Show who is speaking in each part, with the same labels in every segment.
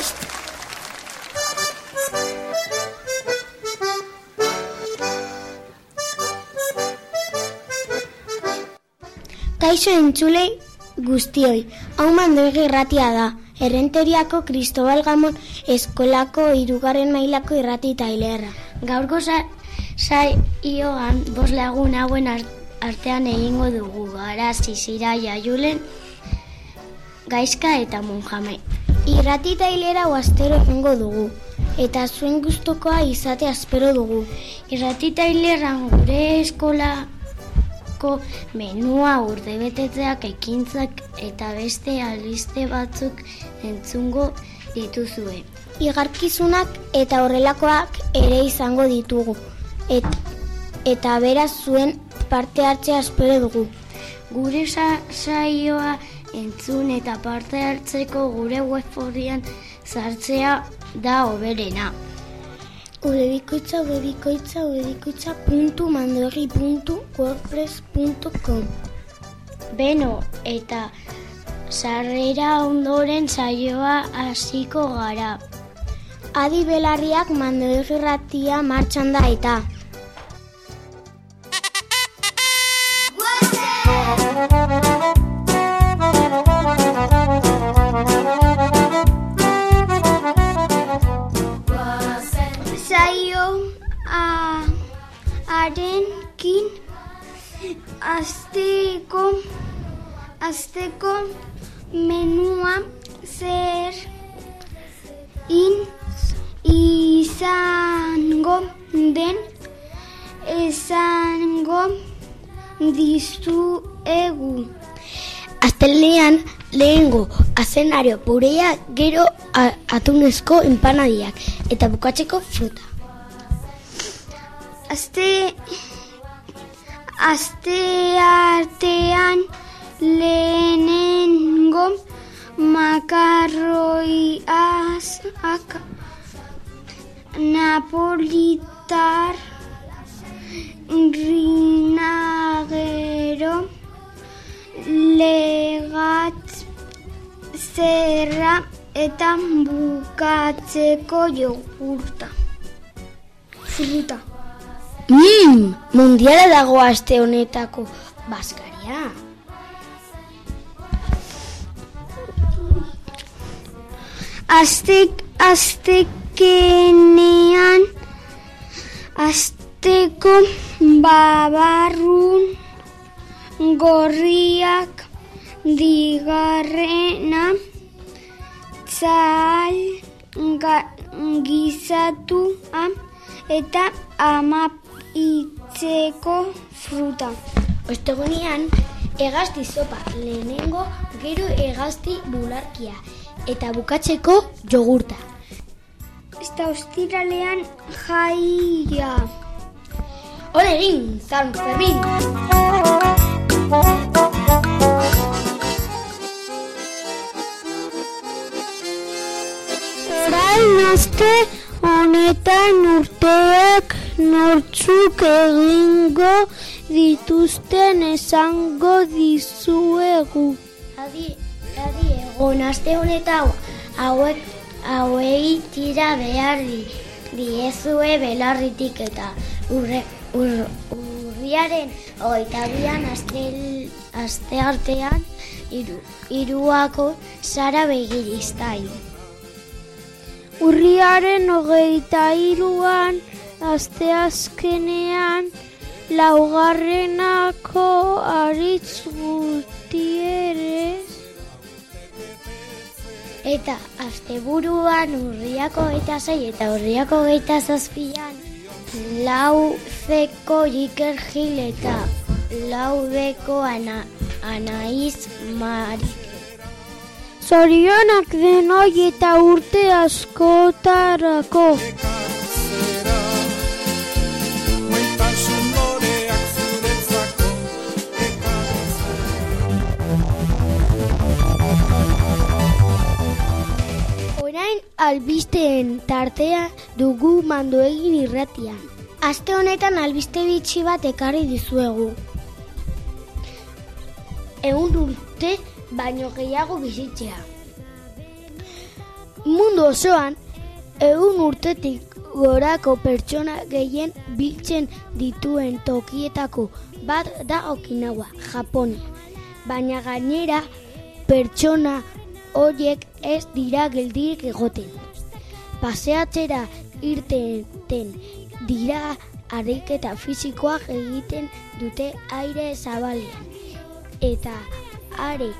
Speaker 1: prest!
Speaker 2: Kaixo entzule guztioi, hau mandoegi irratia da. Errenteriako Cristobal Gamon eskolako irugarren mailako irrati tailerra.
Speaker 3: Gaurko saioan bos lagun hauen artean egingo dugu gara zizira jaiulen gaizka eta munjame.
Speaker 2: Irrati tailera uastero egingo dugu, eta zuen gustokoa izate aspero dugu.
Speaker 3: Irrati taileran gure eskola menua urde betetzeak ekintzak eta beste albiste batzuk entzungo dituzue.
Speaker 2: Igarkizunak eta horrelakoak ere izango ditugu. Et, eta beraz zuen parte hartzea espero dugu.
Speaker 3: Gure saioa entzun eta parte hartzeko gure web sartzea da oberena.
Speaker 2: Ubebikoitza, ubebikoitza, ubebikoitza puntu mandoegi puntu wordpress puntu com
Speaker 3: Beno, eta sarrera ondoren saioa hasiko gara.
Speaker 2: Adi belarriak mandoegi ratia martxan da eta.
Speaker 4: Den esango dizuegu.
Speaker 2: Aztelean lehengo azenario purea gero atunezko empanadiak eta bukatzeko fruta.
Speaker 4: Aste aste artean lehenengo makarroiak napolitar rinagero legat zerra eta bukatzeko jogurta. Fruta.
Speaker 2: Mm, mundiala dago aste honetako baskaria.
Speaker 4: Aztek, aztekenean, azteko babarrun gorriak digarrena txal gizatu eta amap itzeko fruta.
Speaker 2: Ostegunean, egazti sopa lehenengo gero egazti bularkia eta bukatzeko jogurta.
Speaker 4: Eta ostiralean jaia.
Speaker 2: Hore egin, San Fermin!
Speaker 4: Orain honetan urteak nortzuk egingo dituzten esango dizuegu.
Speaker 3: Adi, adi egon aste honetan hauek hauei tira behar di, diezue belarritik eta urre, ur, urriaren oita bian aste, aste artean iru, iruako zara begiriztain.
Speaker 4: Urriaren hogeita iruan asteazkenean laugarrenako aritz gutierrez
Speaker 3: eta asteburuan urriako geita zei eta urriako geita zazpian lau zeko jiker gil eta lau deko ana, anaiz marik.
Speaker 4: Zorionak denoi eta urte askotarako.
Speaker 2: Albisteen tartea dugu mando egin irratian. Aste honetan albiste bitxi bat ekarri dizuegu. Egun urte baino gehiago bizitzea.
Speaker 4: Mundu osoan, egun urtetik gorako pertsona gehien biltzen dituen tokietako bat da Okinawa, Japonia. Baina gainera pertsona horiek ez dira geldirik egoten. Paseatzera irteten dira ariketa fisikoak egiten dute aire zabalean. Eta are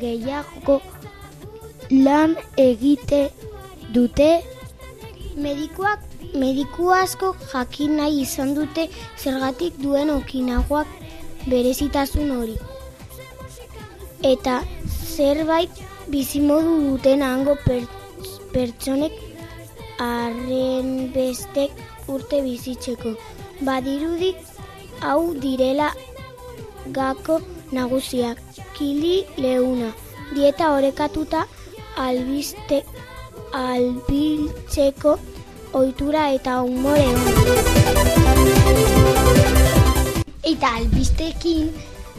Speaker 4: gehiago lan egite dute
Speaker 2: Medikuak mediku asko jakin nahi izan dute zergatik duen okinagoak berezitasun hori. Eta zerbait bizimodu duten hango per, pertsonek arren bestek urte bizitzeko. Badirudi hau direla gako nagusiak. Kili leuna, dieta orekatuta albiste albiltzeko ohitura eta umore
Speaker 3: Eta albistekin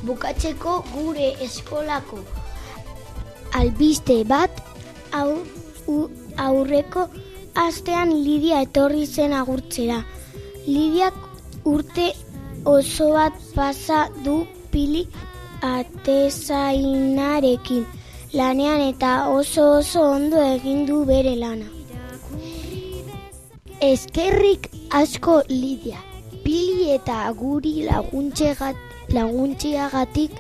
Speaker 3: bukatzeko gure eskolako
Speaker 2: albiste bat au, u- aurreko astean Lidia etorri zen agurtzera. Lidiak urte oso bat pasa du pili atezainarekin lanean eta oso oso ondo egin du bere lana.
Speaker 4: Eskerrik asko Lidia, pili eta guri laguntzegat, laguntziagatik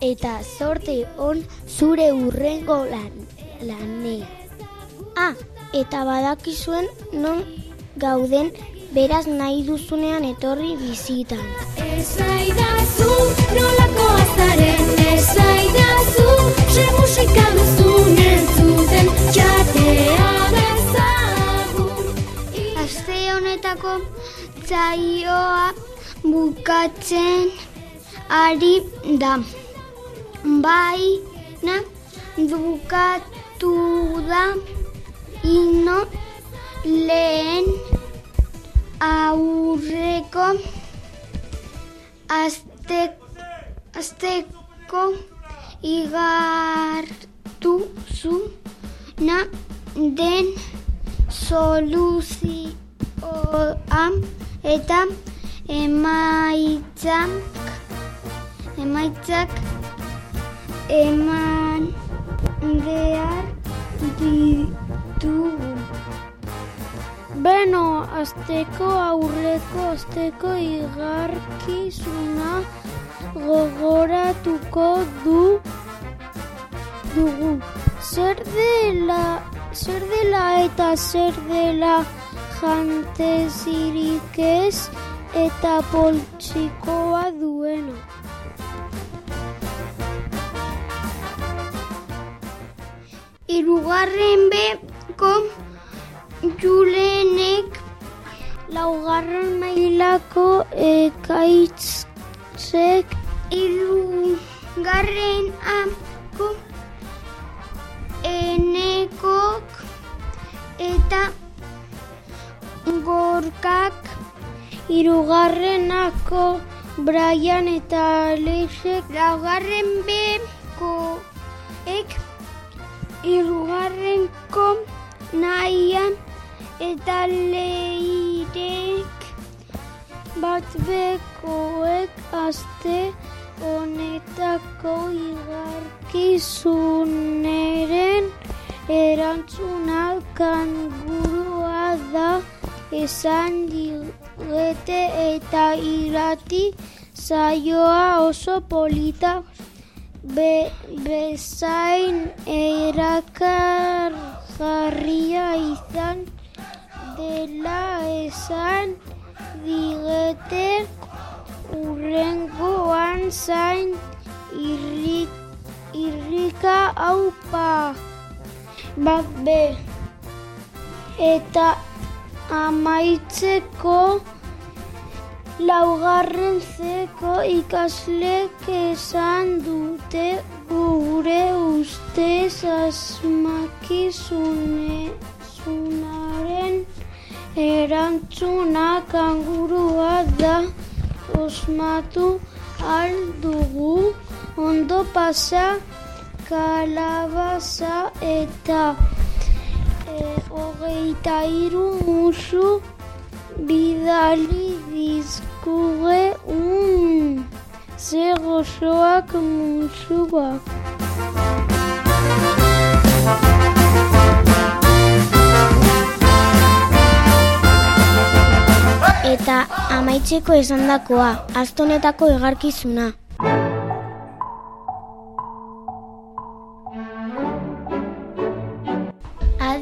Speaker 4: eta zorte on zure urrengo lan, lanea.
Speaker 2: Ah, eta badakizuen non gauden beraz nahi duzunean etorri bizitan.
Speaker 1: Esaidazu, nolakoa zaren Esaidazu, ze musika duzun entzuten Jatea dezagun
Speaker 2: Aste honetako zaioa bukatzen ari da. Baina bukatu da ino lehen aurreko aste, asteko igartu zuna den soluzioa eta emaitzak emaitzak eman behar ditugu.
Speaker 4: Beno, azteko aurreko azteko igarkizuna gogoratuko du dugu. Zer dela, zer dela eta zer dela jantezirik ez eta poltsikoa duena.
Speaker 2: Hirugarren beko julenek
Speaker 4: Laugarren mailako ekaitzek
Speaker 2: hirugarren ako enekok eta gorkak.
Speaker 4: Hirugarrenako Brian eta Alexek
Speaker 2: laugarren beko ek
Speaker 4: Hirugarrenko
Speaker 2: nahian eta leirek
Speaker 4: bat bekoek aste honetako igarkizuneren erantzuna kangurua da esan digete eta irati zaioa oso polita be, bezain erakargarria izan dela esan digete urrengoan zain irri, irrika aupa bat be. Eta amaitzeko laugarren zeko ikaslek esan dute gure ustez asmakizunaren erantzuna kangurua da. Osmatu aldugu ondo pasa kalabaza eta hogeita hiru musu bidali dizkuge un zer gozoak musuak.
Speaker 2: Eta amaitzeko esandakoa, astonetako egarkizuna.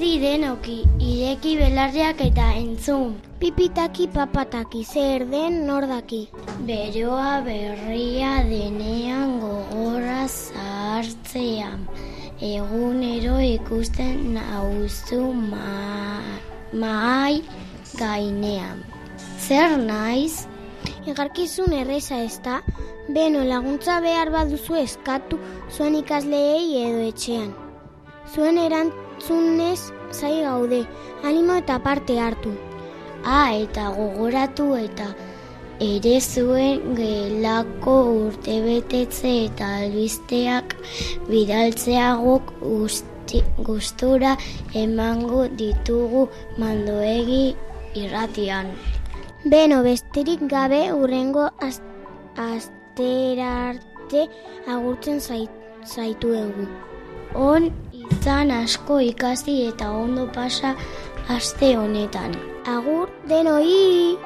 Speaker 3: Adi denoki, ireki belarriak eta entzun.
Speaker 2: Pipitaki papataki, zer den nordaki.
Speaker 3: Beroa berria denean gogorra zahartzean. Egunero ikusten nauzu ma mahai gainean. Zer naiz?
Speaker 2: Egarkizun erreza ez da, beno laguntza behar baduzu eskatu zuen ikasleei edo etxean. Zuen erantzunez zai gaude, animo eta parte hartu.
Speaker 3: Ah, eta gogoratu eta ere zuen gelako urtebetetze eta albisteak bidaltzeagok guzti, gustura emango ditugu mandoegi irratian.
Speaker 2: Beno, besterik gabe urrengo az, asterarte agurtzen zait, zaituegu.
Speaker 3: On izan asko ikasi eta ondo pasa aste honetan.
Speaker 2: Agur denoi!